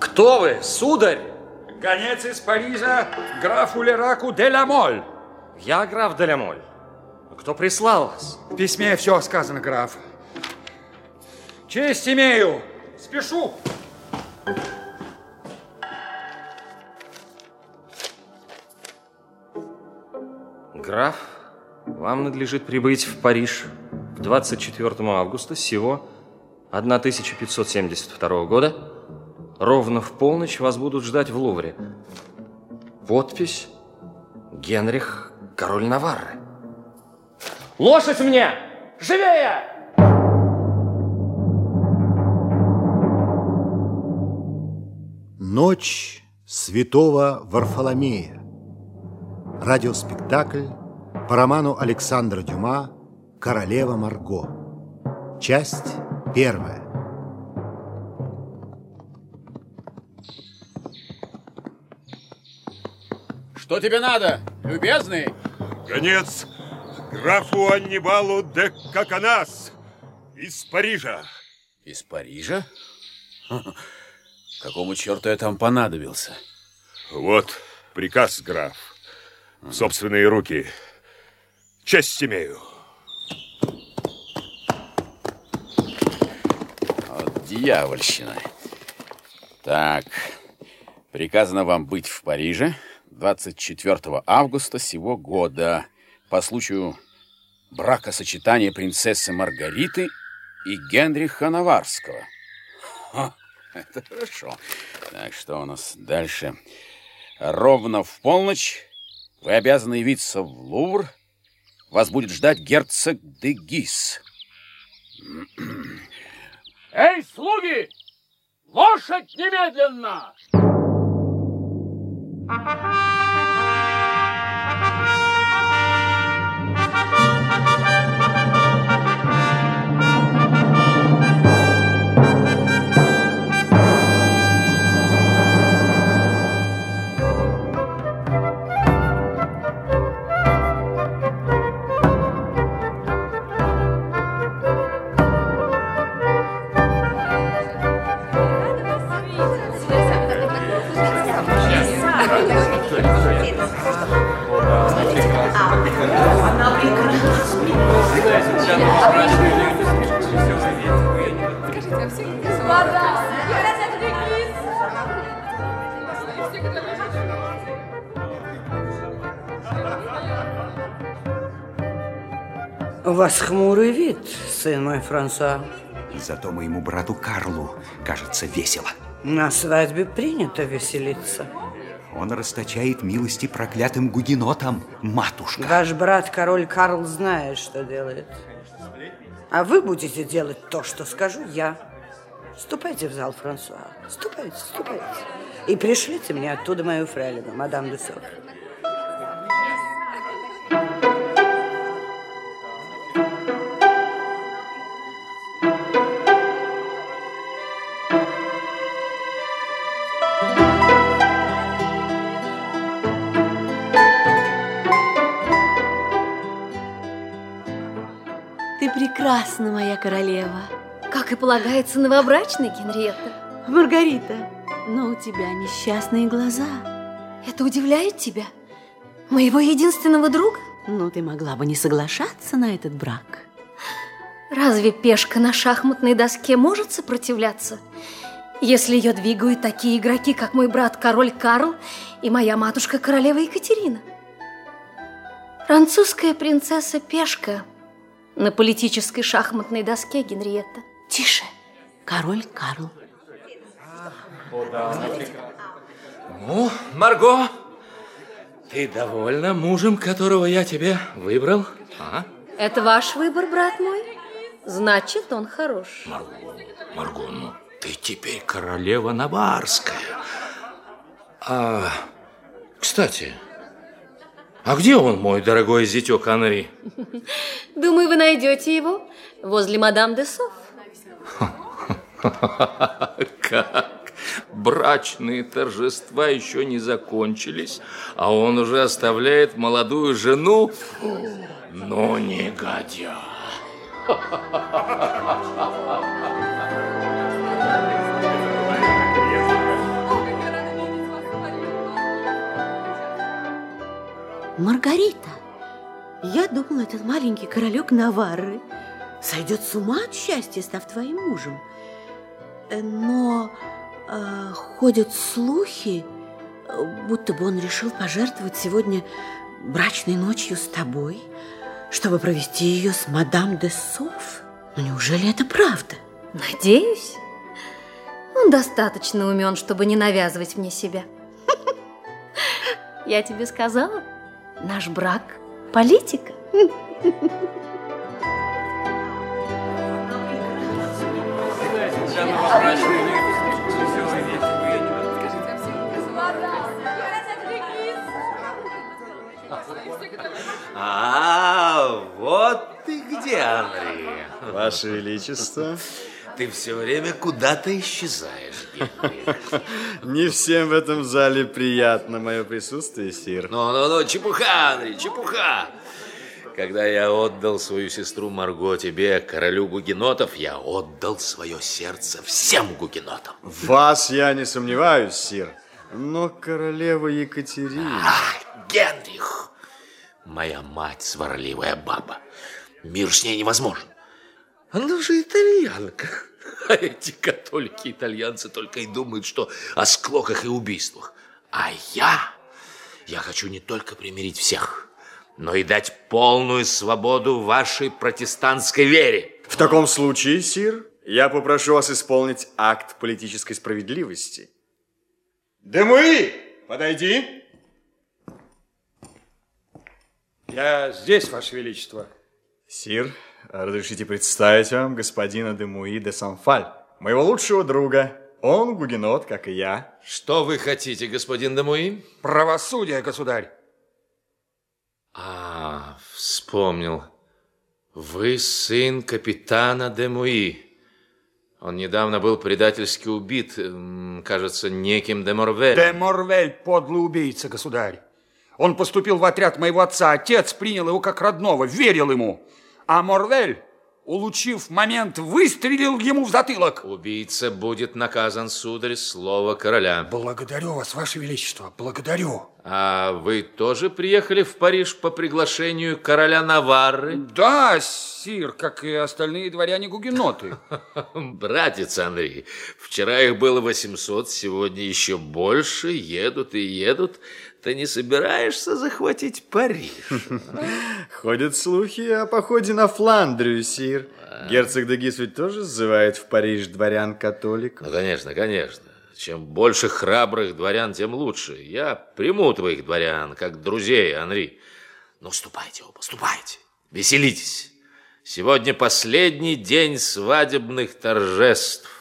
Кто вы, сударь? Гонец из Парижа графу Лераку де ла Моль. Я граф де ла Моль. Кто прислал вас? В письме все сказано, граф. Честь имею. Спешу. Граф, вам надлежит прибыть в Париж к 24 августа сего 1572 года Ровно в полночь вас будут ждать в Лувре. Подпись Генрих, король Наварры. Лошадь мне! Живее! Ночь святого Варфоломея. Радиоспектакль по роману Александра Дюма «Королева Марго». Часть первая. Что тебе надо, любезный? Гонец графу Аннибалу де Каканас из Парижа. Из Парижа? Какому черту я там понадобился? Вот приказ, граф. В собственные руки. Честь имею. Вот дьявольщина. Так, приказано вам быть в Париже 24 августа сего года по случаю бракосочетания принцессы Маргариты и Генриха Наварского. Ха, это хорошо. Так, что у нас дальше? Ровно в полночь вы обязаны явиться в Лувр. Вас будет ждать герцог де Гис. Эй, слуги! Лошадь немедленно! У вас хмурый вид, сын мой Франсуа. Зато моему брату Карлу кажется весело. На свадьбе принято веселиться. Он расточает милости проклятым гугенотам, матушка. Ваш брат, король Карл, знает, что делает. А вы будете делать то, что скажу я. Ступайте в зал, Франсуа. Ступайте, ступайте. И пришлите мне оттуда мою фрейлину, мадам де Соф. Прекрасна, моя королева. Как и полагается новобрачной, Генриетта. Маргарита, но у тебя несчастные глаза. Это удивляет тебя? Моего единственного друга? Ну, ты могла бы не соглашаться на этот брак. Разве пешка на шахматной доске может сопротивляться, если ее двигают такие игроки, как мой брат король Карл и моя матушка королева Екатерина? Французская принцесса Пешка на политической шахматной доске Генриетта. Тише, король Карл. Ну, Марго, ты довольна мужем, которого я тебе выбрал? А? Это ваш выбор, брат мой? Значит, он хорош. Марго, Марго, ну ты теперь королева Наварская. А, кстати, А где он, мой дорогой зятек Анри? Думаю, вы найдете его возле мадам де Соф. Как? Брачные торжества еще не закончились, а он уже оставляет молодую жену? Ну, негодяй! Маргарита, я думала, этот маленький королек Наварры сойдет с ума от счастья, став твоим мужем. Но э, ходят слухи, будто бы он решил пожертвовать сегодня брачной ночью с тобой, чтобы провести ее с мадам де Соф. Но неужели это правда? Надеюсь. Он достаточно умен, чтобы не навязывать мне себя. Я тебе сказала, наш брак – политика. А, вот ты где, Андрей. Ваше Величество. Ты все время куда-то исчезаешь. Не всем в этом зале приятно мое присутствие, сир. Ну-ну-ну, чепуха, Андрей, чепуха. Когда я отдал свою сестру Марго тебе, королю гугенотов, я отдал свое сердце всем гугенотам. Вас я не сомневаюсь, сир. Но королева Екатерина... А, Генрих! Моя мать сварливая баба. Мир с ней невозможен. Она же итальянка. А эти католики-итальянцы только и думают, что о склоках и убийствах. А я, я хочу не только примирить всех, но и дать полную свободу вашей протестантской вере. В таком случае, сир, я попрошу вас исполнить акт политической справедливости. Демуи, подойди. Я здесь, Ваше Величество. Сир, разрешите представить вам господина Демуи де Санфаль, моего лучшего друга. Он гугенот, как и я. Что вы хотите, господин Демуи? Правосудие, государь. А, вспомнил. Вы сын капитана Демуи. Он недавно был предательски убит, кажется, неким Деморвель. Деморвель, подлый убийца, государь. Он поступил в отряд моего отца. Отец принял его как родного, верил ему. А Морвель, улучив момент, выстрелил ему в затылок. Убийца будет наказан, сударь, слово короля. Благодарю вас, ваше величество, благодарю. А вы тоже приехали в Париж по приглашению короля Наварры? Да, сир, как и остальные дворяне-гугеноты. Братец Андрей, вчера их было 800, сегодня еще больше, едут и едут. Ты не собираешься захватить Париж? Ходят слухи о походе на Фландрию, сир. Герцог де Гис ведь тоже сзывает в Париж дворян-католиков. Ну, конечно, конечно. Чем больше храбрых дворян, тем лучше. Я приму твоих дворян, как друзей, Анри. Ну, ступайте оба, ступайте, веселитесь. Сегодня последний день свадебных торжеств.